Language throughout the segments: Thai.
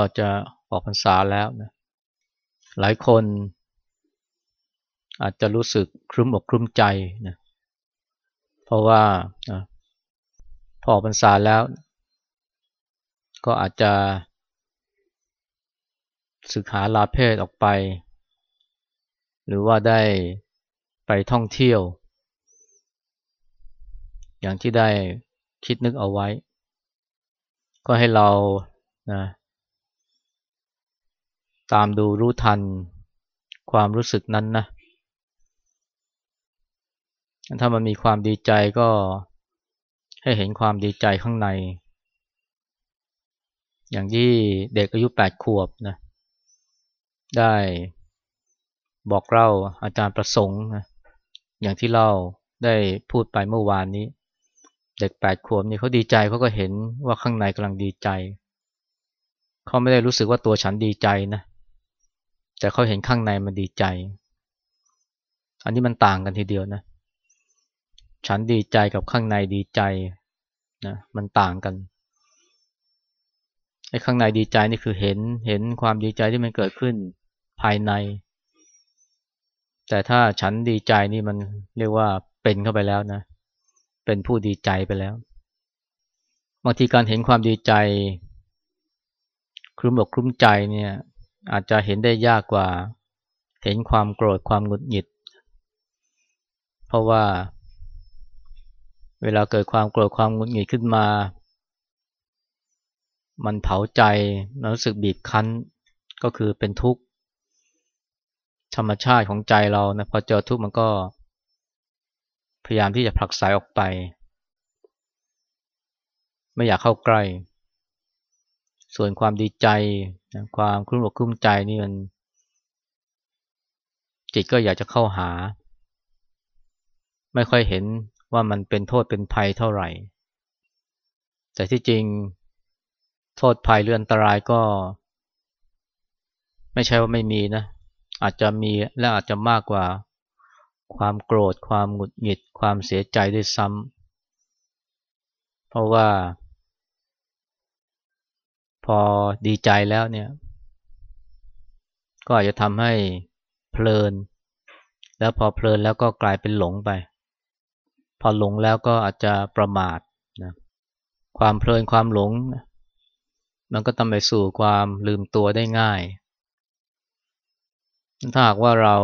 รุ่งนี้ก็จะออกพรรษาแล้วนะหลายคนอาจจะรู้สึกครึ้มอกครึ้มใจนะเพราะว่าพอพรรษาแล้ว ก็อาจจะศึกหาลาเพศออกไป หรือว่าได้ไปท่องเที่ยว อย่างที่ได้คิดนึกเอาไว้ ก็ให้เรานะ ตามดูรู้ทันความรู้สึกนั้นนะ ถ้ามันมีความดีใจก็ให้เห็นความดีใจข้างใน อย่างที่เด็กอายุแปดขวบนะ ได้บอกเล่าอาจารย์ประสงค์นะอย่างที่เล่าได้พูดไปเมื่อวานนี้ เด็กแปดขวบนี่เขาดีใจเขาก็เห็นว่าข้างในกำลังดีใจ เขาไม่ได้รู้สึกว่าตัวฉันดีใจนะ แต่เขาเห็นข้างในมันดีใจ อันนี้มันต่างกันทีเดียวนะ ฉันดีใจกับข้างในดีใจนะมันต่างกันไอ้ข้างในดีใจนี่คือเห็นเห็นความดีใจที่มันเกิดขึ้นภายใน แต่ถ้าฉันดีใจนี่มันเรียกว่าเป็นเข้าไปแล้วนะ เป็นผู้ดีใจไปแล้วบางทีการเห็นความดีใจ คลุ้มอกคลุ้มใจเนี่ย อาจจะเห็นได้ยากกว่า เห็นความโกรธความหงุดหงิด เพราะว่า เวลาเกิดความโกรธความหงุดหงิดขึ้นมา มันเผาใจมันรู้สึกบีบคั้นก็คือเป็นทุกข์ธรรมชาติของใจเรานะพอเจอทุกข์มันก็ พยายามที่จะผลักสายออกไป ไม่อยากเข้าใกล้ ส่วนความดีใจนะความคลุ้มอกคลุ้มใจนี่มัน จิตก็อยากจะเข้าหา ไม่ค่อยเห็นว่ามันเป็นโทษเป็นภัยเท่าไหร่ แต่ที่จริงโทษภัยเรื่องอันตรายก็ ไม่ใช่ว่าไม่มีนะ อาจจะมีและอาจจะมากกว่าความโกรธ ความหงุดหงิด ความเสียใจด้วยซ้ำเพราะว่า พอดีใจแล้วเนี่ย ก็อาจจะทำให้เพลิน แล้วพอเพลินแล้วก็กลายเป็นหลงไป พอหลงแล้วก็อาจจะประมาทนะความเพลินความหลง มันก็ทำไปสู่ความลืมตัวได้ง่าย ถ้าหากว่าเรา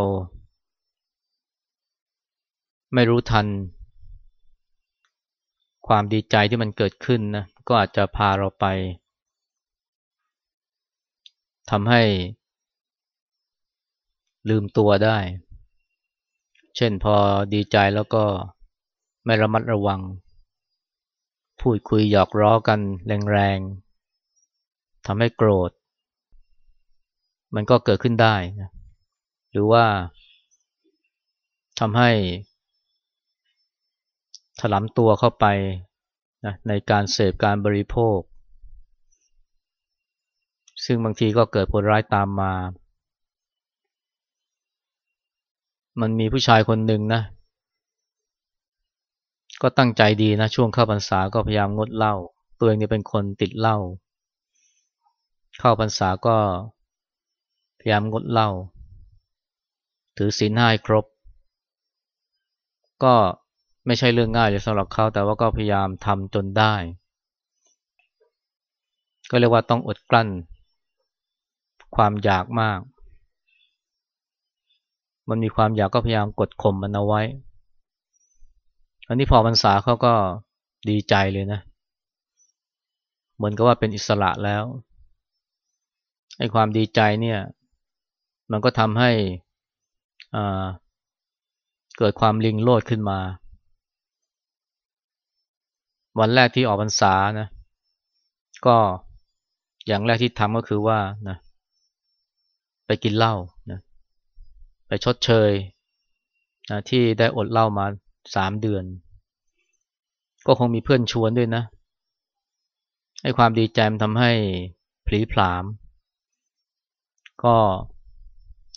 ไม่รู้ทัน ความดีใจที่มันเกิดขึ้นนะก็อาจจะพาเราไป ทำให้ลืมตัวได้ เช่นพอดีใจแล้วก็ไม่ระมัดระวัง พูดคุยหยอกล้อกันแรงๆทำให้โกรธ มันก็เกิดขึ้นได้นะหรือว่าทำให้ถลำตัวเข้าไปนะในการเสพการบริโภค ซึ่งบางทีก็เกิดผลร้ายตามมา มันมีผู้ชายคนหนึ่งนะ ก็ตั้งใจดีนะ ช่วงเข้าพรรษาก็พยายามงดเหล้าตัวเองเนี่ยเป็นคนติดเหล้าเข้าพรรษาก็พยายามงดเหล้าถือศีลห้าครบ ก็ไม่ใช่เรื่องง่ายเลยสำหรับเขาแต่ว่าก็พยายามทำจนได้ ก็เรียกว่าต้องอดกลั้น ความอยากมาก มันมีความอยากก็พยายามกดข่มมันเอาไว้ อันนี้พอพรรษาเขาก็ดีใจเลยนะ เหมือนกับว่าเป็นอิสระแล้ว ไอ้ความดีใจเนี่ย มันก็ทำให้เกิดความลิงโลดขึ้นมา วันแรกที่ออกพรรษานะ ก็อย่างแรกที่ทำก็คือว่านะ ไปกินเหล้านะไปชดเชยนะที่ได้อดเหล้ามาสามเดือน ก็คงมีเพื่อนชวนด้วยนะให้ความดีใจมันทำให้ผลีผลาม ก็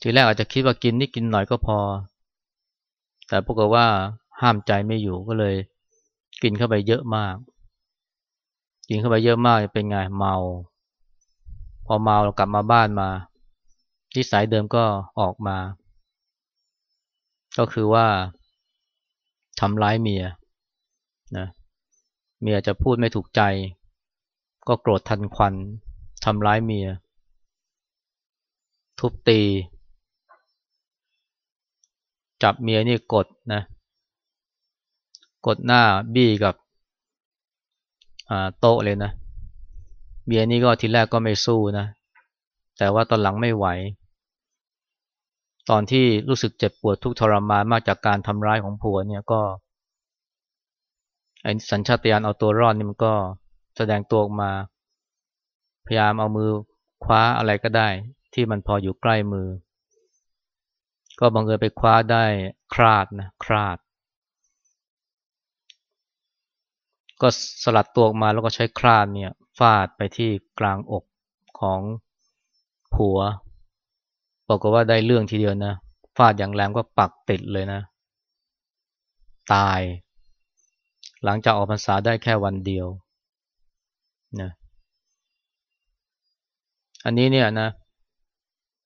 ทีแรกอาจจะคิดว่ากินนิดกินหน่อยก็พอ แต่ปรากฏว่าห้ามใจไม่อยู่ก็เลย กินเข้าไปเยอะมาก กินเข้าไปเยอะมากเป็นไงเมา พอเมาเรากลับมาบ้านมา นิสัยเดิมก็ออกมา ก็คือว่าทำร้ายเมียนะเมียจะพูดไม่ถูกใจ ก็โกรธทันควันทำร้ายเมีย ทุบตี จับเมียนี่กดนะกดหน้าบี้กับโต๊ะเลยนะเมียนี่ก็ทีแรกก็ไม่สู้นะ แต่ว่าตอนหลังไม่ไหว ตอนที่รู้สึกเจ็บปวดทุกทรมานมากจากการทำร้ายของผัวเนี่ยก็ไอ้สัญชาตญาณเอาตัวรอดนี่มันก็แสดงตัวออกมา พยายามเอามือคว้าอะไรก็ได้ ที่มันพออยู่ใกล้มือ ก็บังเอิญไปคว้าได้คราดนะคราด ก็สลัดตัวออกมาแล้วก็ใช้คราดเนี่ยฟาดไปที่กลางอกของผัว บอกว่าได้เรื่องทีเดียวนะฟาดอย่างแรงก็ปักติดเลยนะ ตาย หลังจากออกพรรษาได้แค่วันเดียวนะอันนี้เนี่ยนะ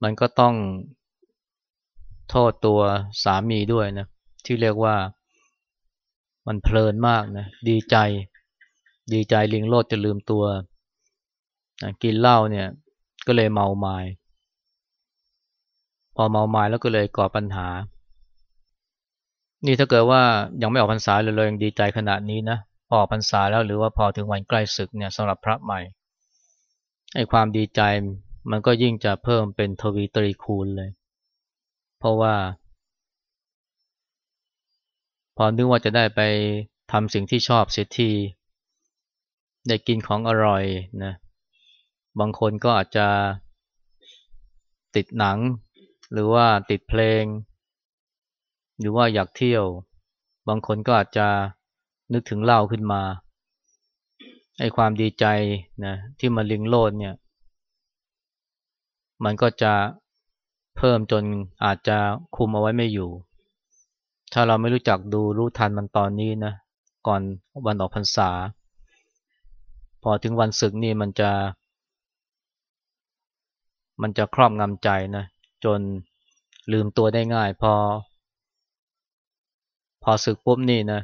มันก็ต้องโทษตัวสามีด้วยนะ ที่เรียกว่ามันเพลินมากนะดีใจ ดีใจลิงโลดจะลืมตัวนะกินเหล้าเนี่ย ก็เลยเมาไมา้ พอเมาไม้แล้วก็เลยก่อปัญหา นี่ถ้าเกิดว่ายังไม่ออกพรรษาเลยเลยยังดีใจขนาดนี้นะพอออกพรรษาแล้วหรือว่าพอถึงวันใกล้ศึกเนี่ยสำหรับพระใหม่ไอ้ความดีใจมันก็ยิ่งจะเพิ่มเป็นทวีตรีคูณเลย เพราะว่า พอนึกว่าจะได้ไปทำสิ่งที่ชอบเสียทีได้กินของอร่อยนะบางคนก็อาจจะติดหนัง หรือว่าติดเพลง หรือว่าอยากเที่ยว บางคนก็อาจจะนึกถึงเล่าขึ้นมาไอ้ความดีใจนะที่มาลิงโลดเนี่ย มันก็จะเพิ่มจนอาจจะคุมเอาไว้ไม่อยู่ ถ้าเราไม่รู้จักดูรู้ทันมันตอนนี้นะก่อนวันออกพรรษา พอถึงวันศึกนี่มันจะ มันจะครอบงำใจนะ จนลืมตัวได้ง่าย พอ พอศึกปุ๊บนี่นะ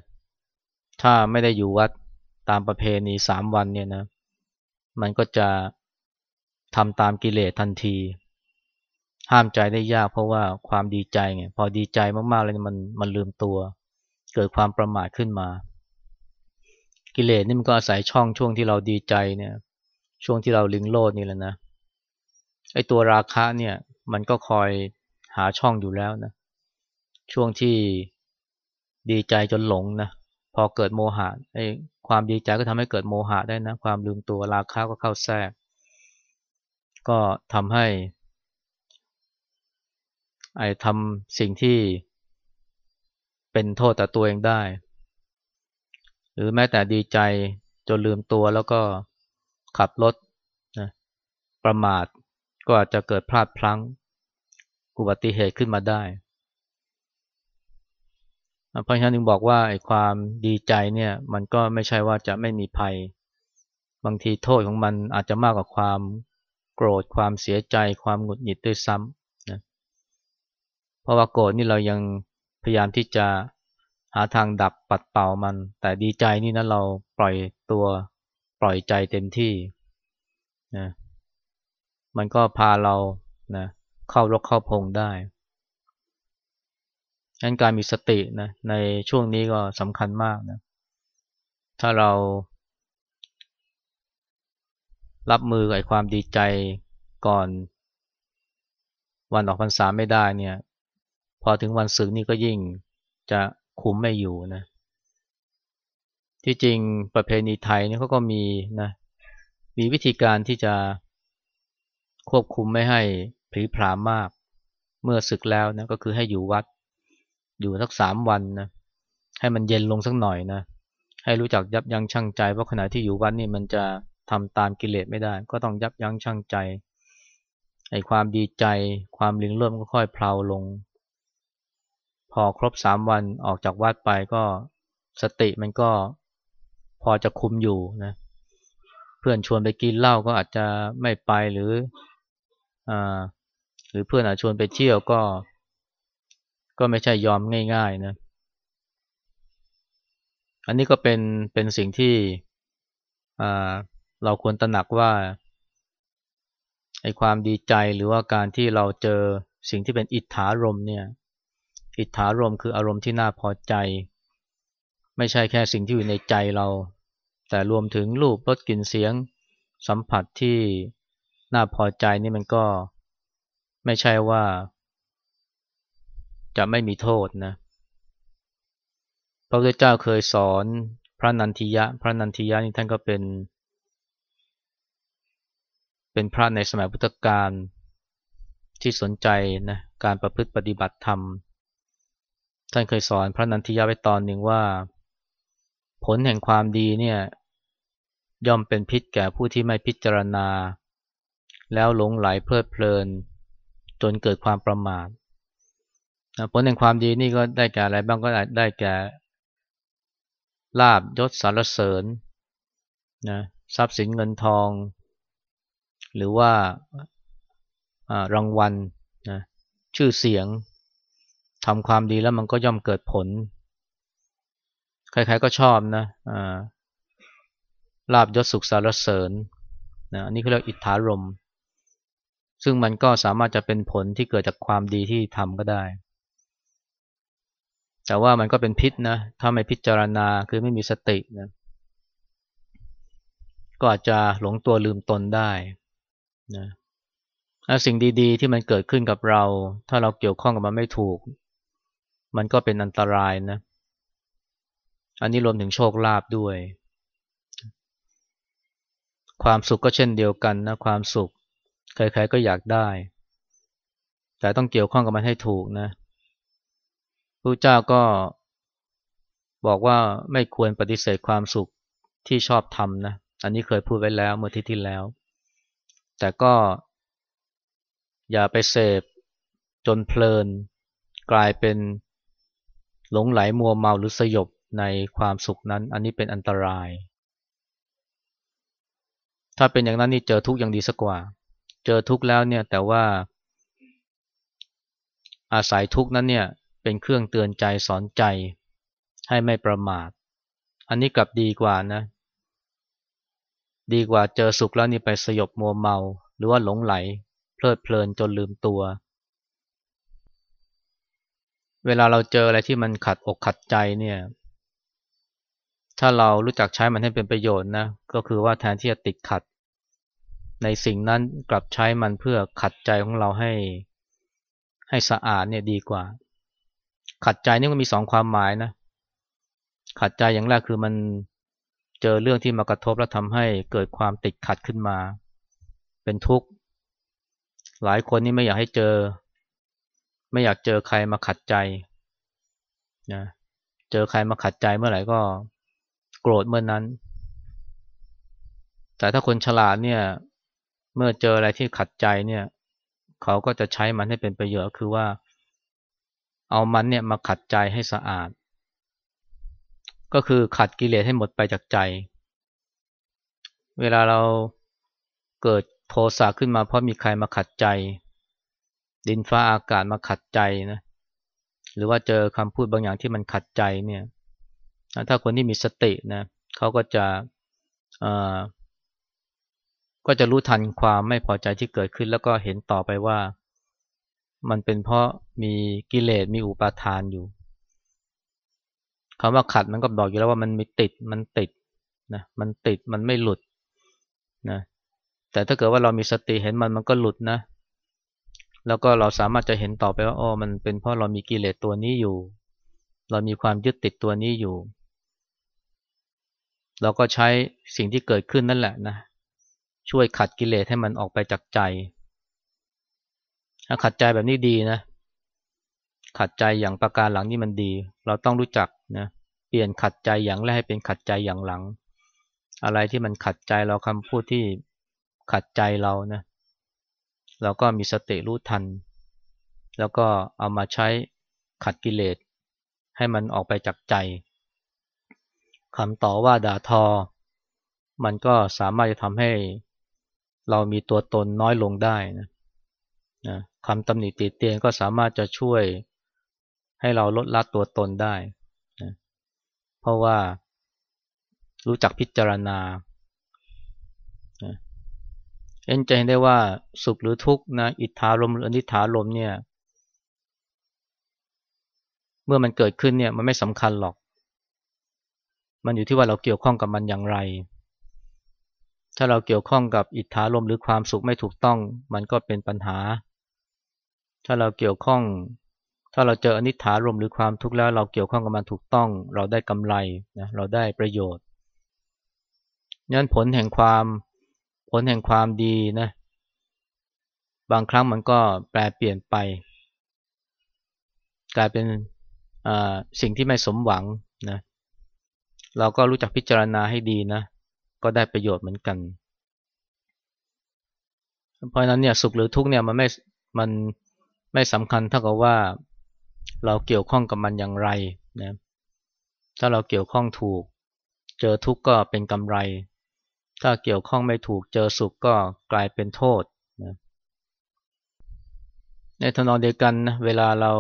ถ้าไม่ได้อยู่วัดตามประเพณีสามวันเนี่ยนะ มันก็จะทำตามกิเลสทันที ห้ามใจได้ยากเพราะว่าความดีใจไงพอดีใจมากๆเลยมันมันลืมตัว เกิดความประมาทขึ้นมา กิเลสนี่มันก็อาศัยช่องช่วงที่เราดีใจเนี่ย ช่วงที่เราลิงโลดนี่แหละนะไอตัวราคะเนี่ย มันก็คอยหาช่องอยู่แล้วนะ ช่วงที่ดีใจจนหลงนะ พอเกิดโมหะไอ้ความดีใจก็ทำให้เกิดโมหะได้นะ ความลืมตัวราคะก็เข้าแทรก ก็ทำให้ไอ้ทำสิ่งที่เป็นโทษต่อตัวเองได้ หรือแม้แต่ดีใจจนลืมตัวแล้วก็ขับรถนะประมาทก็อาจจะเกิดพลาดพลั้ง อุบัติเหตุขึ้นมาได้ เพราะฉะนั้นถึงบอกว่าไอ้ความดีใจเนี่ยมันก็ไม่ใช่ว่าจะไม่มีภัย บางทีโทษของมันอาจจะมากกว่าความโกรธความเสียใจ ความหงุดหงิดด้วยซ้ำนะเพราะว่าโกรธนี่เรายังพยายามที่จะหาทางดับปัดเป่ามัน แต่ดีใจนี่นะเราปล่อยตัวปล่อยใจเต็มที่นะมันก็พาเรานะ เข้ารกเข้าพงได้งั้นการมีสตินะในช่วงนี้ก็สำคัญมากนะ ถ้าเรารับมือกับความดีใจก่อนวันออกพรรษาไม่ได้เนี่ย พอถึงวันศึกนี่ก็ยิ่งจะคุมไม่อยู่นะ ที่จริงประเพณีไทยนี่เขาก็มีนะ มีวิธีการที่จะควบคุมไม่ให้ ผีผามมาก เมื่อศึกแล้วนะก็คือให้อยู่วัด อยู่สักสามวันนะให้มันเย็นลงสักหน่อยนะ ให้รู้จักยับยั้งชั่งใจเพราะขณะที่อยู่วัดนี่มันจะทำตามกิเลสไม่ได้ ก็ต้องยับยั้งชั่งใจไอ้ความดีใจความลิงเริ่มก็ค่อยเพลาลง พอครบสามวันออกจากวัดไปก็สติมันก็พอจะคุมอยู่นะเพื่อนชวนไปกินเหล้าก็อาจจะไม่ไปหรืออ หรือเพื่อนอาจชวนไปเที่ยวก็ ก็ไม่ใช่ยอมง่ายๆนะ อันนี้ก็เป็นเป็นสิ่งที่เราควรตระหนักว่าไอ้ความดีใจหรือว่าการที่เราเจอสิ่งที่เป็นอิทธารมเนี่ย อิทธารมคืออารมณ์ที่น่าพอใจ ไม่ใช่แค่สิ่งที่อยู่ในใจเรา แต่รวมถึงรูปรสกลิ่นเสียงสัมผัสที่น่าพอใจนี่มันก็ ไม่ใช่ว่า จะไม่มีโทษนะพระพุทธเจ้าเคยสอนพระนันทิยะ พระนันทิยะนี่ท่านก็เป็น เป็นพระในสมัยพุทธกาลที่สนใจนะการประพฤติปฏิบัติธรรม ท่านเคยสอนพระนันทิยะไว้ตอนหนึ่งว่า ผลแห่งความดีเนี่ยย่อมเป็นพิษแก่ผู้ที่ไม่พิจารณา แล้วหลงไหลเพลิดเพลิน จนเกิดความประมาทผลแห่งความดีนี่ก็ได้แก่อะไรบ้างก็ได้แก่ลาบยศสารเสริญนะทรัพย์สินเงินทอง หรือว่ารางวัลนะชื่อเสียงทำความดีแล้วมันก็ย่อมเกิดผล ใครๆก็ชอบนะลาบยศสุขสารเสริญนะอันนี้เขาเรียกอิทธารม ซึ่งมันก็สามารถจะเป็นผลที่เกิดจากความดีที่ทำก็ได้ แต่ว่ามันก็เป็นพิษนะ ถ้าไม่พิจารณาคือไม่มีสตินะก็อาจจะหลงตัวลืมตนได้นะสิ่งดีๆ ที่มันเกิดขึ้นกับเรา ถ้าเราเกี่ยวข้องกับมันไม่ถูก มันก็เป็นอันตรายนะ อันนี้รวมถึงโชคลาภด้วย ความสุขก็เช่นเดียวกันนะ ความสุข ใครๆก็อยากได้ แต่ต้องเกี่ยวข้องกับมันให้ถูกนะพระเจ้าก็บอกว่าไม่ควรปฏิเสธความสุขที่ชอบทำนะ อันนี้เคยพูดไว้แล้วเมื่อที่ที่แล้ว แต่ก็อย่าไปเสพจนเพลิน กลายเป็นหลงไหลมัวเมาหรือสยบในความสุขนั้น อันนี้เป็นอันตราย ถ้าเป็นอย่างนั้นนี่เจอทุกอย่างดีสักกว่า เจอทุกข์แล้วเนี่ยแต่ว่า อาศัยทุกข์นั้นเนี่ยเป็นเครื่องเตือนใจสอนใจให้ไม่ประมาท อันนี้กลับดีกว่านะ ดีกว่าเจอสุขแล้วนี่ไปสยบมัวเมา หรือว่าหลงไหล เพลิดเพลินจนลืมตัว เวลาเราเจออะไรที่มันขัดอกขัดใจเนี่ย ถ้าเรารู้จักใช้มันให้เป็นประโยชน์นะ ก็คือว่าแทนที่จะติดขัด ในสิ่งนั้นกลับใช้มันเพื่อขัดใจของเราให้ ให้สะอาดเนี่ยดีกว่า ขัดใจนี่มันมีสองความหมายนะ ขัดใจอย่างแรกคือมันเจอเรื่องที่มากระทบแล้วทำให้เกิดความติดขัดขึ้นมา เป็นทุกข์ หลายคนนี่ไม่อยากให้เจอ ไม่อยากเจอใครมาขัดใจนะเจอใครมาขัดใจเมื่อไหร่ก็โกรธเมื่อนนั้น แต่ถ้าคนฉลาดเนี่ย เมื่อเจออะไรที่ขัดใจเนี่ย เขาก็จะใช้มันให้เป็นประโยชน์คือว่า เอามันเนี่ยมาขัดใจให้สะอาด ก็คือขัดกิเลสให้หมดไปจากใจ เวลาเราเกิดโทสะขึ้นมาเพราะมีใครมาขัดใจ ดินฟ้าอากาศมาขัดใจนะหรือว่าเจอคำพูดบางอย่างที่มันขัดใจเนี่ยถ้าคนที่มีสตินะเขาก็จะ ก็จะรู้ทันความไม่พอใจที่เกิดขึ้น แล้วก็เห็นต่อไปว่า มันเป็นเพราะมีกิเลสมีอุปาทานอยู่คำว่าขัดมันก็บอกอยู่แล้วว่ามันมีติดมันติดนะมันติดมันไม่หลุดนะแต่ถ้าเกิดว่าเรามีสติเห็นมันมันก็หลุดนะ แล้วก็เราสามารถจะเห็นต่อไปว่าอ๋อมันเป็นเพราะเรามีกิเลสตัวนี้อยู่ เรามีความยึดติดตัวนี้อยู่ เราก็ใช้สิ่งที่เกิดขึ้นนั่นแหละนะ ช่วยขัดกิเลสให้มันออกไปจากใจ ถ้าขัดใจแบบนี้ดีนะ ขัดใจอย่างประการหลังนี่มันดี เราต้องรู้จักนะ เปลี่ยนขัดใจอย่างแรกให้เป็นขัดใจอย่างหลัง อะไรที่มันขัดใจเราคำพูดที่ขัดใจเรานะ เราก็มีสติรู้ทัน แล้วก็เอามาใช้ขัดกิเลสให้มันออกไปจากใจคำต่อว่าด่าทอ มันก็สามารถจะทำให้ เรามีตัวตนน้อยลงได้นะนะคำตำหนิติเตียนก็สามารถจะช่วยให้เราลดละตัวตนได้นะเพราะว่ารู้จักพิจารณานะเอ็นใจได้ว่าสุขหรือทุกข์นะอิทธารมหรืออนิธารมเนี่ย เมื่อมันเกิดขึ้นเนี่ยมันไม่สำคัญหรอก มันอยู่ที่ว่าเราเกี่ยวข้องกับมันอย่างไร ถ้าเราเกี่ยวข้องกับอิทธารมหรือความสุขไม่ถูกต้อง มันก็เป็นปัญหา ถ้าเราเกี่ยวข้อง ถ้าเราเจออนิถารมหรือความทุกข์แล้วเราเกี่ยวข้องกับมันถูกต้อง เราได้กำไรนะเราได้ประโยชน์นั้นผลแห่งความผลแห่งความดีนะบางครั้งมันก็แปลเปลี่ยนไป กลายเป็นสิ่งที่ไม่สมหวังนะเราก็รู้จักพิจารณาให้ดีนะ ก็ได้ประโยชน์เหมือนกัน เพราะนั้นเนี่ยสุขหรือทุกข์เนี่ยมันไม่ มันไม่สำคัญเท่ากับว่าเราเกี่ยวข้องกับมันอย่างไรนะถ้าเราเกี่ยวข้องถูก เจอทุกข์ก็เป็นกำไร ถ้าเกี่ยวข้องไม่ถูกเจอสุขก็กลายเป็นโทษนะในทนองเดียวกันนะเวลาเรา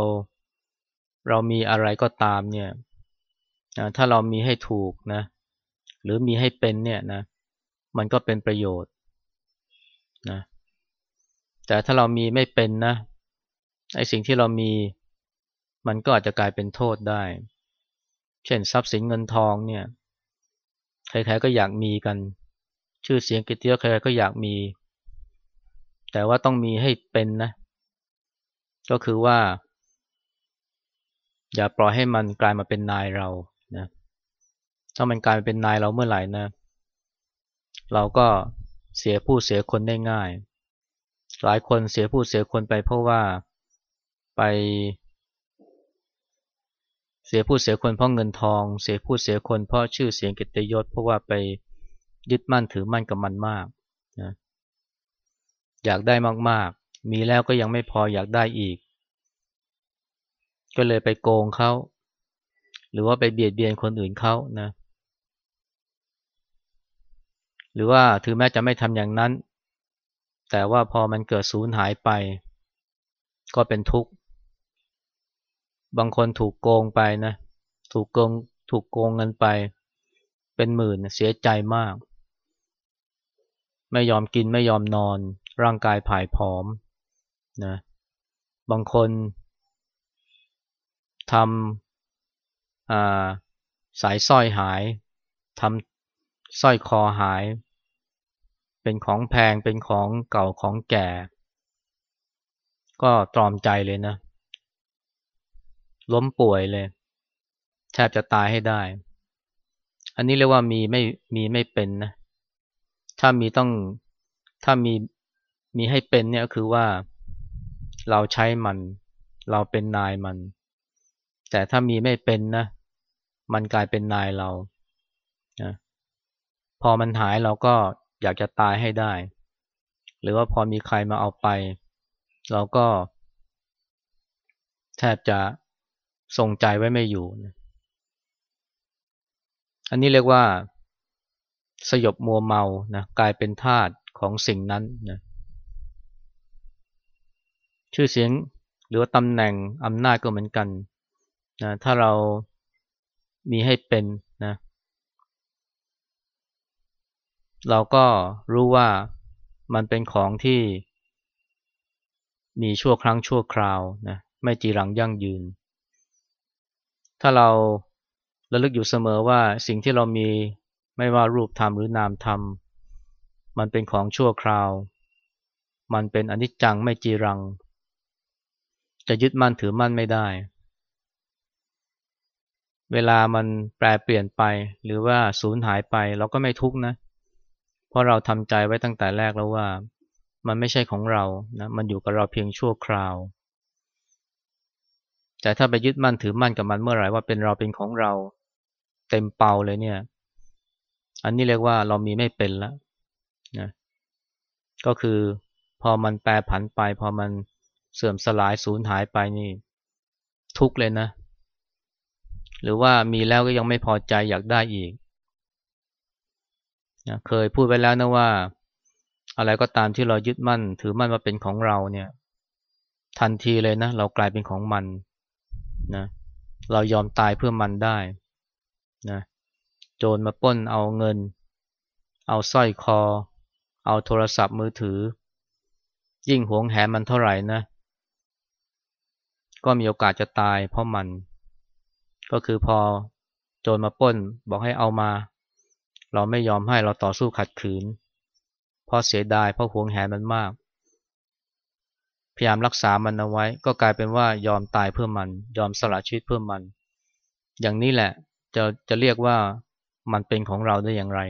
เรามีอะไรก็ตามเนี่ยถ้าเรามีให้ถูกนะ หรือมีให้เป็นเนี่ยนะมันก็เป็นประโยชน์นะแต่ถ้าเรามีไม่เป็นนะไอ้สิ่งที่เรามีมันก็อาจจะกลายเป็นโทษได้ เช่นทรัพย์สินเงินทองเนี่ยใครๆก็อยากมีกัน ชื่อเสียงกิตติยศใครก็อยากมี แต่ว่าต้องมีให้เป็นนะ ก็คือว่า อย่าปล่อยให้มันกลายมาเป็นนายเรา ถ้ามันกลายเป็นนายเราเมื่อไหร่นะ เราก็เสียผู้เสียคนได้ง่าย หลายคนเสียผู้เสียคนไปเพราะว่าไป เสียผู้เสียคนเพราะเงินทอง เสียผู้เสียคนเพราะชื่อเสียงกิตติยศเพราะว่าไปยึดมั่นถือมั่นกับมันมากนะอยากได้มากๆ มีแล้วก็ยังไม่พออยากได้อีก ก็เลยไปโกงเขา หรือว่าไปเบียดเบียนคนอื่นเขานะ ห รือว่าถือแม้จะไม่ทำอย่างนั้น แต่ว่าพอมันเกิดสูญหายไป ก็เป็นทุกข์ บางคนถูกโกงไปนะ ถูกโกง ถูกโกงเงินไป เป็นหมื่นเสียใจมาก ไม่ยอมกินไม่ยอมนอน ร่างกายผายผอมนะ บางคนทำสายสร้อยหายทำสร้อยคอหาย เป็นของแพงเป็นของเก่าของแก่ ก็ตรอมใจเลยนะ ล้มป่วยเลยแทบจะตายให้ได้ อันนี้เรียกว่ามีไม่มีไม่เป็นนะ ถ้ามีต้องถ้ามีมีให้เป็นเนี่ยคือว่าเราใช้มัน เราเป็นนายมัน แต่ถ้ามีไม่เป็นนะ มันกลายเป็นนายเรานะพอมันหายเราก็ อยากจะตายให้ได้ หรือว่าพอมีใครมาเอาไป เราก็ แทบจะทรงใจไว้ไม่อยู่นะอันนี้เรียกว่า สยบมัวเมานะกลายเป็นทาสของสิ่งนั้นนะชื่อเสียงหรือว่าตำแหน่งอำนาจก็เหมือนกันนะถ้าเรามีให้เป็นนะ เราก็รู้ว่ามันเป็นของที่มีชั่วครั้งชั่วคราวนะไม่จีรังยั่งยืน ถ้าเราระลึกอยู่เสมอว่าสิ่งที่เรามีไม่ว่ารูปธรรมหรือนามธรรม มันเป็นของชั่วคราว มันเป็นอนิจจังไม่จีรัง จะยึดมั่นถือมั่นไม่ได้ เวลามันแปรเปลี่ยนไปหรือว่าสูญหายไปเราก็ไม่ทุกข์นะเพราะเราทำใจไว้ตั้งแต่แรกแล้วว่า มันไม่ใช่ของเรานะมันอยู่กับเราเพียงชั่วคราว แต่ถ้าไปยึดมั่นถือมั่นกับมันเมื่อไหร่ว่าเป็นเราเป็นของเรา เต็มเป่าเลยเนี่ย อันนี้เรียกว่าเรามีไม่เป็นแล้วนะก็คือพอมันแปรผันไป พอมันเสื่อมสลายสูญหายไปนี่ ทุกเลยนะ หรือว่ามีแล้วก็ยังไม่พอใจอยากได้อีก นะเคยพูดไว้แล้วนะว่า อะไรก็ตามที่เรายึดมั่น ถือมั่นว่าเป็นของเราเนี่ย ทันทีเลยนะ เรากลายเป็นของมันนะเรายอมตายเพื่อมันได้นะโจรมาป้นเอาเงิน เอาสร้อยคอ เอาโทรศัพท์มือถือ ยิ่งหวงแหนมันเท่าไหร่นะ ก็มีโอกาสจะตายเพราะมัน ก็คือพอโจรมาป้นบอกให้เอามา เราไม่ยอมให้เราต่อสู้ขัดขืน เพราะเสียดายเพราะหวงแหนมันมาก พยายามรักษามันเอาไว้ ก็กลายเป็นว่ายอมตายเพื่อมัน ยอมสละชีวิตเพื่อมัน อย่างนี้แหละจะจะเรียกว่ามันเป็นของเราได้อย่างไร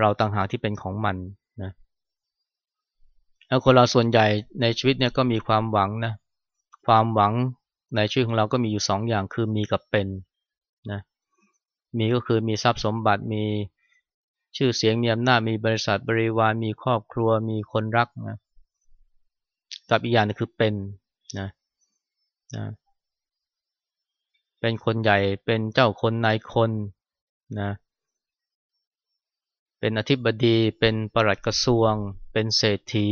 เราต่างหากที่เป็นของมันนะแล้วคนเราส่วนใหญ่ในชีวิตเนี่ยก็มีความหวังนะความหวังในชีวิตของเราก็มีอยู่สองอย่างคือมีกับเป็นนะมีก็คือมีทรัพย์สมบัติมี ชื่อเสียงมีอำนาจมีบริษัทบริวารมีครอบครัวมีคนรักนะกับอีกอย่างนึงคือเป็นนะนะเป็นคนใหญ่เป็นเจ้าคนนายคนนะเป็นอธิบดีเป็นปลัดกระทรวง เป็นเศรษฐี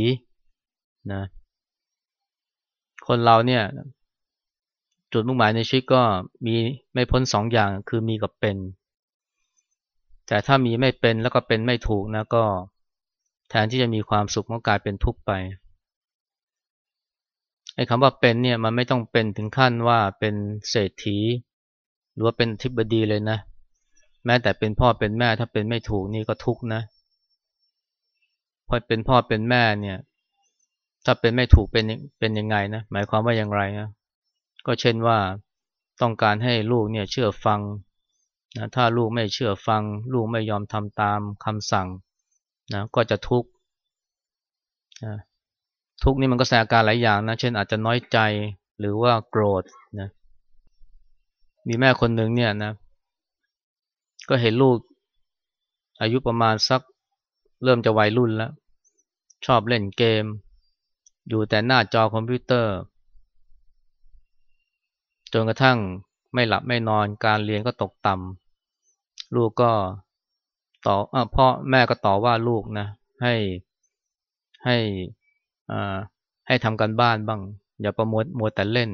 นะคนเราเนี่ยจุดมุ่งหมายในชีวิตก็มีไม่พ้นสองอย่างคือมีกับเป็น แต่ถ้ามีไม่เป็นแล้วก็เป็นไม่ถูกนะก็แทนที่จะมีความสุขก็กลายเป็นทุกข์ไปไอ้คำว่าเป็นเนี่ยมันไม่ต้องเป็นถึงขั้นว่าเป็นเศรษฐี หรือว่าเป็นทิบดีเลยนะ แม้แต่เป็นพ่อเป็นแม่ถ้าเป็นไม่ถูกนี่ก็ทุกข์นะพอเป็นพ่อเป็นแม่เนี่ย ถ้าเป็นไม่ถูกเป็นเป็นยังไงนะหมายความว่าอย่างไรนะก็เช่นว่าต้องการให้ลูกเนี่ยเชื่อฟัง นะถ้าลูกไม่เชื่อฟัง ลูกไม่ยอมทำตามคำสั่งนะก็จะทุกข์นะทุกข์นี้มันก็แสดงอาการหลายอย่างนะเช่นอาจจะน้อยใจหรือว่าโกรธนะมีแม่คนหนึ่งเนี่ยนะ ก็เห็นลูกอายุประมาณสักเริ่มจะวัยรุ่นแล้ว ชอบเล่นเกม อยู่แต่หน้าจอคอมพิวเตอร์ จนกระทั่งไม่หลับไม่นอนการเรียนก็ตกต่ำ ลูกก็ต่ออพ่อแม่ก็ต่อว่าลูกนะให้ให้ให้ทำกันบ้านบ้าง อย่าประมวลมัวแต่เล่น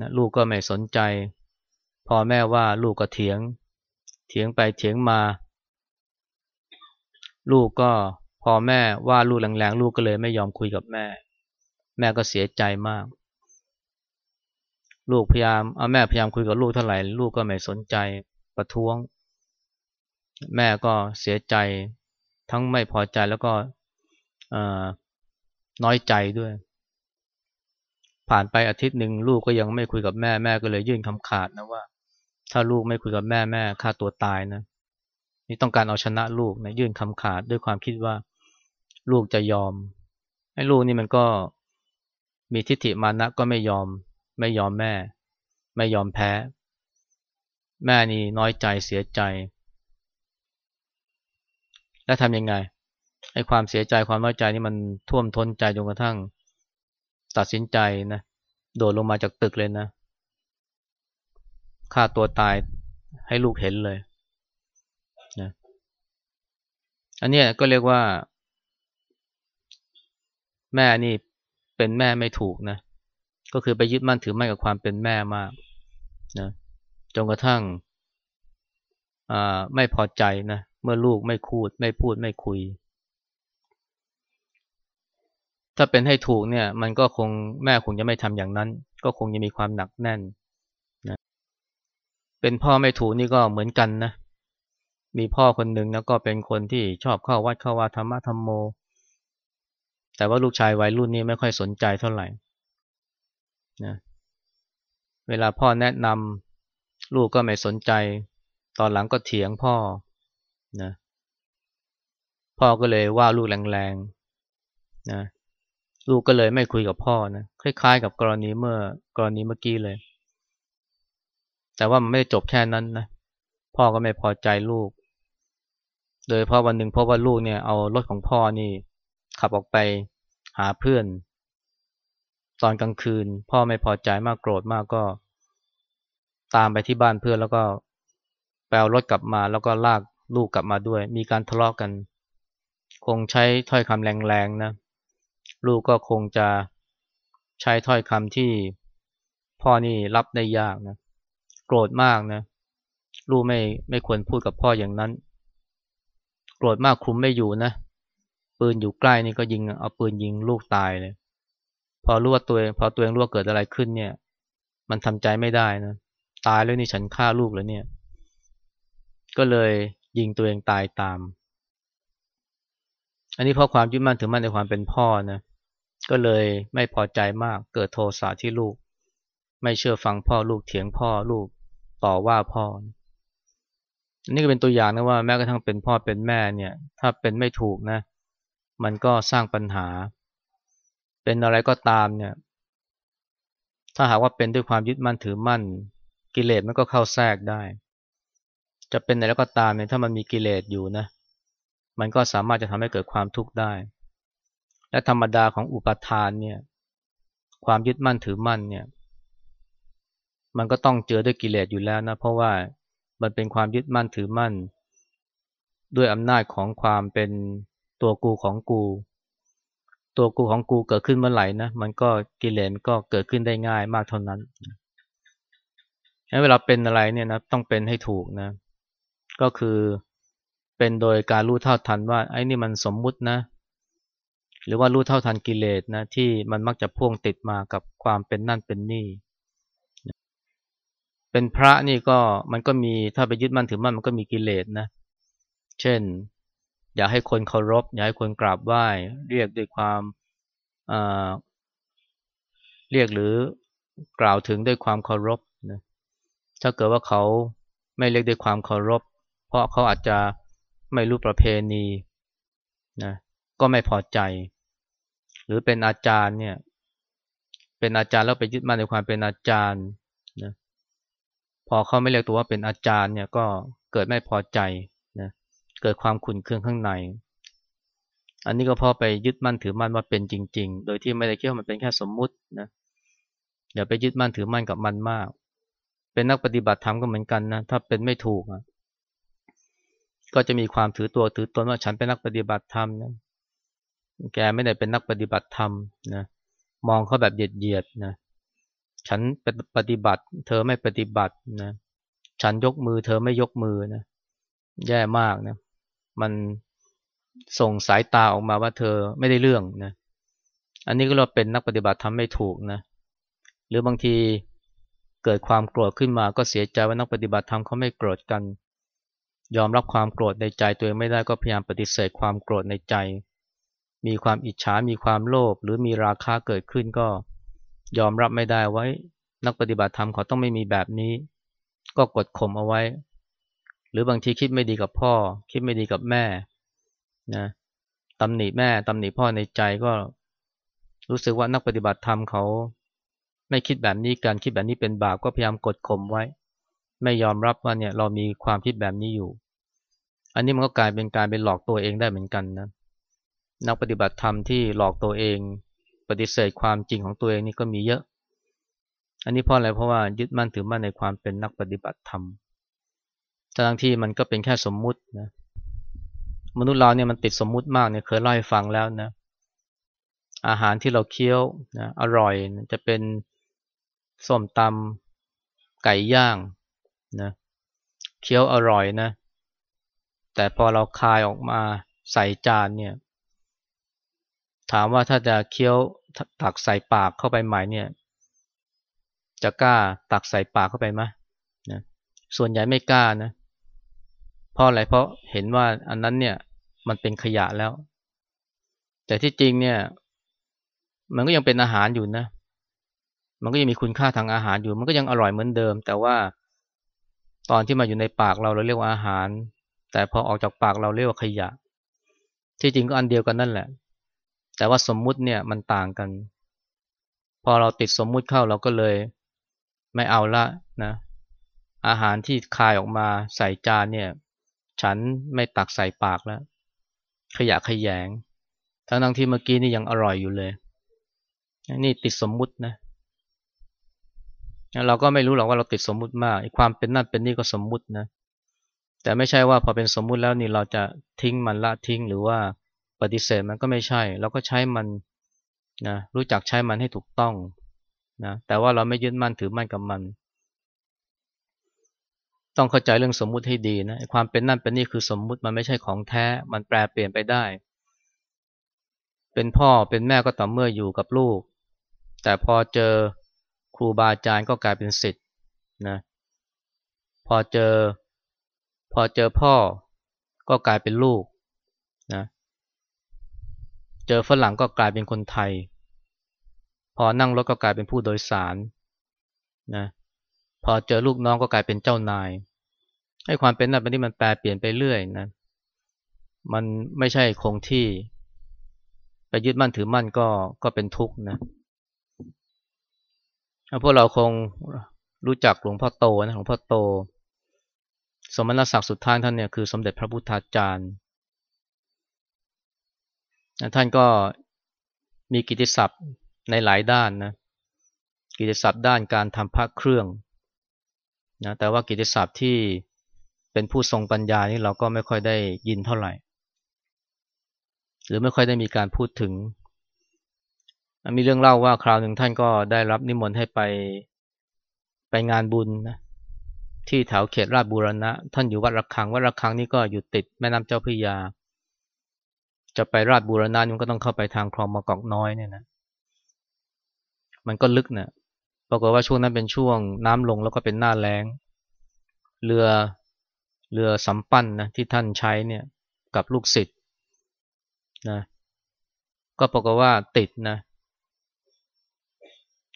นะลูกก็ไม่สนใจ พอแม่ว่าลูกก็เถียง เถียงไปเถียงมา ลูกก็พอแม่ว่าลูกแรงๆลูกก็เลยไม่ยอมคุยกับแม่ แม่ก็เสียใจมาก ลูกพยายามเอาแม่พยายามคุยกับลูกเท่าไหร่ ลูกก็ไม่สนใจประท้วง แม่ก็เสียใจทั้งไม่พอใจแล้วก็น้อยใจด้วย ผ่านไปอาทิตย์หนึ่งลูกก็ยังไม่คุยกับแม่แม่ก็เลยยื่นคำขาดนะว่า ถ้าลูกไม่คุยกับแม่แม่ฆ่าตัวตายนะนี่ต้องการเอาชนะลูกนะยื่นคำขาดด้วยความคิดว่า ลูกจะยอมไอ้ลูกนี่มันก็มีทิฏฐิมานะก็ไม่ยอม ไม่ยอมแม่ ไม่ยอมแพ้ แม่นี่น้อยใจเสียใจ แล้วทำยังไงไอ้ความเสียใจความน้อยใจนี่มันท่วมท้นใจจนกระทั่ง ตัดสินใจนะโดดลงมาจากตึกเลยนะฆ่าตัวตายให้ลูกเห็นเลยนะอันนี้ก็เรียกว่า แม่นี่เป็นแม่ไม่ถูกนะ ก็คือไปยึดมั่นถือมั่นกับความเป็นแม่มากนะจนกระทั่งไม่พอใจนะ เมื่อลูกไม่คูด ไม่พูดไม่คุย ถ้าเป็นให้ถูกเนี่ย มันก็คงแม่คงจะไม่ทำอย่างนั้น ก็คงจะมีความหนักแน่นนะเป็นพ่อไม่ถูกนี่ก็เหมือนกันนะ มีพ่อคนหนึ่งนะก็เป็นคนที่ชอบเข้าวัดเข้าวาธรรมะธรรมโม แต่ว่าลูกชายวัยรุ่นนี้ไม่ค่อยสนใจเท่าไหร่นะเวลาพ่อแนะนำลูกก็ไม่สนใจ ตอนหลังก็เถียงพ่อ นะพ่อก็เลยว่าลูกแรงๆนะลูกก็เลยไม่คุยกับพ่อนะคล้ายๆ กับกรณีเมื่อกรณีเมื่อกี้เลย แต่ว่ามันไม่ได้จบแค่นั้นนะพ่อก็ไม่พอใจลูก โดยเพราะวันหนึ่งพบว่าลูกเนี่ยเอารถของพ่อนี่ ขับออกไปหาเพื่อน ตอนกลางคืน พ่อไม่พอใจมากโกรธมากก็ ตามไปที่บ้านเพื่อนแล้วก็แปลรถกลับมาแล้วก็ลาก ลูกกลับมาด้วย มีการทะเลาะกกัน คงใช้ถ้อยคำแรงๆนะ ลูกก็คงจะใช้ถ้อยคำที่พ่อนี่รับได้ยากนะ โกรธมากนะ ลูกไม่ไม่ควรพูดกับพ่ออย่างนั้น โกรธมากคุมไม่อยู่นะ ปืนอยู่ใกล้นี่ก็ยิงเอาปืนยิงลูกตายเลย พอรู้ว่าตัวเองพอตัวเองรู้ว่าเกิดอะไรขึ้นเนี่ย มันทำใจไม่ได้นะ ตายแล้วนี่ฉันฆ่าลูกแล้วเนี่ย ก็เลย ยิงตัวเองตายตาม อันนี้เพราะความยึดมั่นถือมั่นในความเป็นพ่อนะ ก็เลยไม่พอใจมาก เกิดโทสะที่ลูก ไม่เชื่อฟังพ่อลูกเถียงพ่อลูกต่อว่าพ่อ นี่ก็เป็นตัวอย่างนะว่าแม้กระทั่งเป็นพ่อเป็นแม่เนี่ย ถ้าเป็นไม่ถูกนะ มันก็สร้างปัญหา เป็นอะไรก็ตามเนี่ย ถ้าหากว่าเป็นด้วยความยึดมั่นถือมั่น กิเลสมันก็เข้าแทรกได้ จะเป็นอะไรก็ตามเนี่ยถ้ามันมีกิเลสอยู่นะ มันก็สามารถจะทำให้เกิดความทุกข์ได้ และธรรมดาของอุปทานเนี่ย ความยึดมั่นถือมั่นเนี่ย มันก็ต้องเจอด้วยกิเลสอยู่แล้วนะ เพราะว่ามันเป็นความยึดมั่นถือมั่น ด้วยอำนาจของความเป็นตัวกูของกู ตัวกูของกูเกิดขึ้นเมื่อไหร่นะ มันก็กิเลสก็เกิดขึ้นได้ง่ายมากเท่านั้นเวลาเป็นอะไรเนี่ยนะต้องเป็นให้ถูกนะ ก็คือเป็นโดยการรู้เท่าทันว่าไอ้นี่มันสมมุตินะ หรือว่ารู้เท่าทันกิเลสนะที่มันมักจะพ่วงติดมากับความเป็นนั่นเป็นนี่ เป็นพระนี่ก็มันก็มีถ้าไปยึดมั่นถือมั่นมันก็มีกิเลสนะ เช่น อยากให้คนเคารพอยากให้คนกราบไหว้ เรียกด้วยความเรียกหรือกล่าวถึงด้วยความเคารพนะถ้าเกิดว่าเขาไม่เรียกด้วยความเคารพ เพราะเขาอาจจะไม่รู้ประเพณีนะก็ไม่พอใจ หรือเป็นอาจารย์เนี่ย เป็นอาจารย์แล้วไปยึดมั่นในความเป็นอาจารย์นะพอเขาไม่เรียกตัวว่าเป็นอาจารย์เนี่ยก็เกิดไม่พอใจนะเกิดความขุ่นเคืองข้างใน อันนี้ก็พอไปยึดมั่นถือมั่นว่าเป็นจริง ๆ โดยที่ไม่ได้คิดว่ามันเป็นแค่สมมุตินะอย่าไปยึดมั่นถือมั่นกับมันมาก เป็นนักปฏิบัติธรรมก็เหมือนกันนะถ้าเป็นไม่ถูกอะ ก็จะมีความถือตัวถือตนว่าฉันเป็นนักปฏิบัติธรรมนะแกไม่ได้เป็นนักปฏิบัติธรรมนะมองเขาแบบเหยียดเหยียดนะฉันปฏิบัติ เธอไม่ปฏิบัตินะฉันยกมือ เธอไม่ยกมือนะแย่มากนะมันส่งสายตาออกมาว่าเธอไม่ได้เรื่องนะอันนี้ก็เราเป็นนักปฏิบัติทำไม่ถูกนะหรือบางทีเกิดความโกรธขึ้นมาก็เสียใจว่านักปฏิบัติธรรมเขาไม่โกรธกัน ยอมรับความโกรธในใจตัวเองไม่ได้ก็พยายามปฏิเสธความโกรธในใจ มีความอิจฉา มีความโลภหรือมีราคะเกิดขึ้นก็ ยอมรับไม่ได้ไว้ นักปฏิบัติธรรมเขาต้องไม่มีแบบนี้ ก็กดข่มเอาไว้ หรือบางทีคิดไม่ดีกับพ่อ คิดไม่ดีกับแม่นะตำหนิแม่ตำหนิพ่อในใจก็ รู้สึกว่านักปฏิบัติธรรมเขา ไม่คิดแบบนี้การคิดแบบนี้เป็นบาปก็พยายามกดข่มไว้ ไม่ยอมรับว่าเนี่ยเรามีความคิดแบบนี้อยู่ อันนี้มันก็กลายเป็นการเป็นหลอกตัวเองได้เหมือนกันนะนักปฏิบัติธรรมที่หลอกตัวเอง ปฏิเสธความจริงของตัวเองนี่ก็มีเยอะ อันนี้เพราะอะไรเพราะว่ายึดมั่นถือมั่นในความเป็นนักปฏิบัติธรรมทั้งที่มันก็เป็นแค่สมมุตินะมนุษย์เราเนี่ยมันติดสมมุติมากเนี่ยเคยเล่าให้ฟังแล้วนะ อาหารที่เราเคี้ยวนะอร่อยจะเป็นส้มตำไก่ย่าง นะเคี้ยวอร่อยนะ แต่พอเราคายออกมาใส่จานเนี่ย ถามว่าถ้าจะเคี้ยวตักใส่ปากเข้าไปใหม่เนี่ย จะกล้าตักใส่ปากเข้าไปไหมนะส่วนใหญ่ไม่กล้านะเพราะอะไรเพราะเห็นว่าอันนั้นเนี่ยมันเป็นขยะแล้ว แต่ที่จริงเนี่ย มันก็ยังเป็นอาหารอยู่นะ มันก็ยังมีคุณค่าทางอาหารอยู่ มันก็ยังอร่อยเหมือนเดิม แต่ว่า ตอนที่มาอยู่ในปากเราเราเรียกว่าอาหาร แต่พอออกจากปากเราเรียกว่าขยะ ที่จริงก็อันเดียวกันนั่นแหละ แต่ว่าสมมุติเนี่ยมันต่างกัน พอเราติดสมมุติเข้าเราก็เลยไม่เอาละนะอาหารที่คายออกมาใส่จานเนี่ย ฉันไม่ตักใส่ปากแล้ว ขยะขยงทั้งทั้งที่เมื่อกี้นี่ยังอร่อยอยู่เลย นี่ติดสมมุตินะ เราก็ไม่รู้หรอกว่าเราติดสมมุติมากความเป็นนั่นเป็นนี่ก็สมมุตินะ แต่ไม่ใช่ว่าพอเป็นสมมุติแล้วนี่เราจะทิ้งมันละทิ้งหรือว่าปฏิเสธมันก็ไม่ใช่ เราก็ใช้มันนะรู้จักใช้มันให้ถูกต้องนะแต่ว่าเราไม่ยึดมั่นถือมั่นกับมัน ต้องเข้าใจเรื่องสมมุติให้ดีนะความเป็นนั่นเป็นนี่คือสมมุติมันไม่ใช่ของแท้ มันแปลเปลี่ยนไปได้ เป็นพ่อเป็นแม่ก็ต่อเมื่ออยู่กับลูก แต่พอเจอ รูบาอาจารย์ก็กลายเป็นสิทธิ์นะพอเจอพอเจอพ่อก็กลายเป็นลูกนะเจอฝรั่งก็กลายเป็นคนไทย พอนั่งรถก็กลายเป็นผู้โดยสารนะพอเจอลูกน้องก็กลายเป็นเจ้านายให้ความเป็นนั่นเป็นที่มันแปลเปลี่ยนไปเรื่อยนะมันไม่ใช่คงที่ ไปยึดมั่นถือมั่นก็ก็เป็นทุกข์นะ พวกเราคงรู้จักหลวงพ่อโตนะหลวงพ่อโต สมณศักดิ์สุดท้ายท่านเนี่ยคือสมเด็จพระพุทธาจารย์ ท่านก็มีกิติศัพท์ในหลายด้านนะ กิติศัพท์ด้านการทำพระเครื่องนะ แต่ว่ากิติศัพท์ที่เป็นผู้ทรงปัญญานี่เราก็ไม่ค่อยได้ยินเท่าไหร่ หรือไม่ค่อยได้มีการพูดถึง มีเรื่องเล่าว่าคราวหนึ่งท่านก็ได้รับนิมนต์ให้ไปไปงานบุญนะที่แถวเขตราชบูรณะ ท่านอยู่วัดระฆังวัดระฆังนี่ก็อยู่ติดแม่น้ำเจ้าพระยา จะไปราชบูรณะมันก็ต้องเข้าไปทางคลองมะกอกน้อยเนี่ยนะมันก็ลึกนะปรากฏว่าช่วงนั้นเป็นช่วงน้ำลงแล้วก็เป็นหน้าแล้ง เรือเรือสำปั้นนะที่ท่านใช้เนี่ยกับลูกศิษย์นะก็ปรากฏว่าติดนะ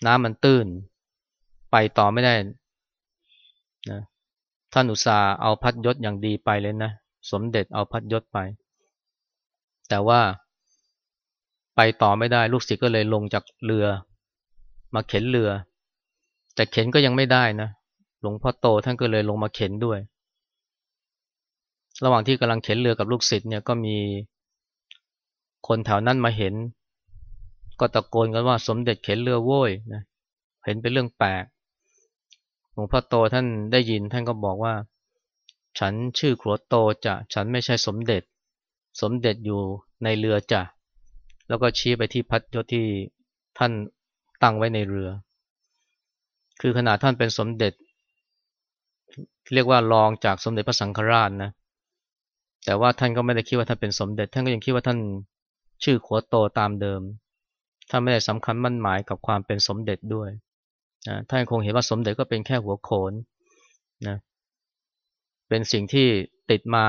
น้ำมันตื้น ไปต่อไม่ได้นะท่านอุตสาเอาพัดยศอย่างดีไปเลยนะ สมเด็จเอาพัดยศไป แต่ว่าไปต่อไม่ได้ลูกศิษย์ก็เลยลงจากเรือ มาเข็นเรือ แต่เข็นก็ยังไม่ได้นะหลวงพ่อโตท่านก็เลยลงมาเข็นด้วย ระหว่างที่กำลังเข็นเรือกับลูกศิษย์เนี่ยก็มีคนแถวนั้นมาเห็น ก็ตะโกนกันว่าสมเด็จเข็นเรือโว้ยนะเห็นเป็นเรื่องแปลกหลวงพ่อโตท่านได้ยินท่านก็บอกว่า ฉันชื่อขัวโตจะฉันไม่ใช่สมเด็จ สมเด็จอยู่ในเรือจะแล้วก็ชี้ไปที่พัดยศที่ท่านตั้งไว้ในเรือ คือขนาดท่านเป็นสมเด็จ เรียกว่ารองจากสมเด็จพระสังฆราชนะแต่ว่าท่านก็ไม่ได้คิดว่าท่านเป็นสมเด็จ ท่านก็ยังคิดว่าท่านชื่อขัวโตตามเดิม ท่านไม่ได้สำคัญมั่นหมายกับความเป็นสมเด็จด้วยนะท่านคงเห็นว่าสมเด็จก็เป็นแค่หัวโขนนะเป็นสิ่งที่ติดมา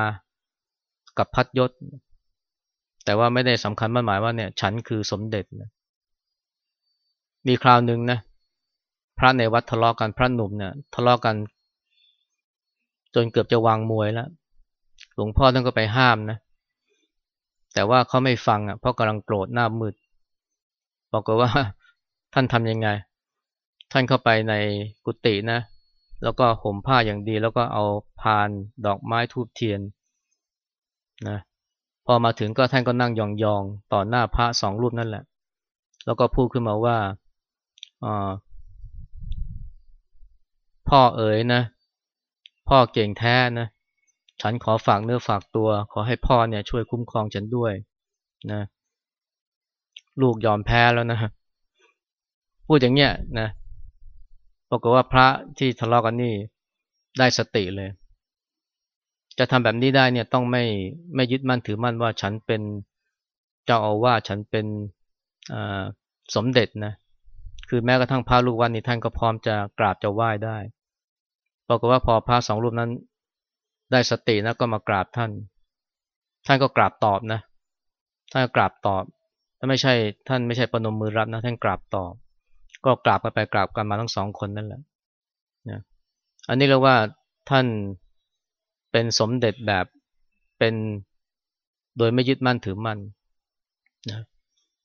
กับพัดยศ แต่ว่าไม่ได้สำคัญมั่นหมายว่าเนี่ยฉันคือสมเด็จนะมีคราวหนึ่งนะพระในวัดทะเลาะกันพระหนุ่มเนี่ยทะเลาะกัน จนเกือบจะวางมวยแล้วหลวงพ่อท่านก็ไปห้ามนะแต่ว่าเขาไม่ฟังอะเพราะกำลังโกรธหน้ามืด บอกว่าท่านทำยังไง ท่านเข้าไปในกุฏินะ แล้วก็ห่มผ้าอย่างดี แล้วก็เอาพานดอกไม้ทูบเทียนนะพอมาถึงก็ท่านก็นั่งยองๆ ต่อหน้าพระสองรูปนั่นแหละ แล้วก็พูดขึ้นมาว่าพ่อเอ๋ยนะ พ่อเก่งแท้นะ ฉันขอฝากเนื้อฝากตัว ขอให้พ่อเนี่ยช่วยคุ้มครองฉันด้วยนะ ลูกยอมแพ้แล้วนะพูดอย่างเงี้ยนะปรากฏว่าพระที่ทะเลาะกันนี่ได้สติเลย จะทำแบบนี้ได้เนี่ยต้องไม่ไม่ยึดมั่นถือมั่นว่าฉันเป็นเจ้าอาวาสฉันเป็นสมเด็จนะ คือแม้กระทั่งพระลูกวันนี้ท่านก็พร้อมจะกราบจะไหว้ได้ปรากฏว่าพอพระสองรูปนั้น ได้สตินะก็มากราบท่าน ท่านก็กราบตอบนะท่านก็กราบตอบ ไม่ใช่ท่านไม่ใช่ปนมมือรับนะท่านกราบตอบ ก็กราบกันไปกราบกันมาทั้งสองคนนั่นแหละนะอันนี้เรียกว่าท่านเป็นสมเด็จแบบเป็นโดยไม่ยึดมั่นถือมั่นนะ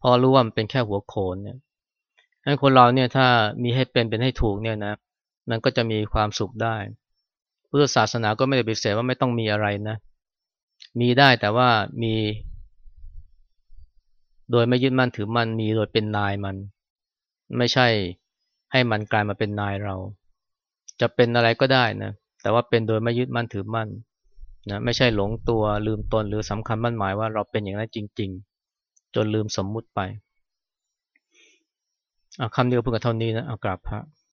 พอรู้ว่ามันเป็นแค่หัวโขนเนี่ยให้คนเราเนี่ยถ้ามีให้เป็นเป็นให้ถูกเนี่ยนะมันก็จะมีความสุขได้พุทธศาสนาก็ไม่ได้ปฏิเสธว่าไม่ต้องมีอะไรนะ มีได้แต่ว่ามี โดยไม่ยึดมั่นถือมั่นมีโดยเป็นนายมัน ไม่ใช่ให้มันกลายมาเป็นนายเรา จะเป็นอะไรก็ได้นะแต่ว่าเป็นโดยไม่ยึดมั่นถือมั่นนะไม่ใช่หลงตัวลืมตนหรือสำคัญมั่นหมายว่าเราเป็นอย่างนั้นจริง ๆ จนลืมสมมุติไปคำเดียวเพื่อเท่านี้นะเอากราบพระ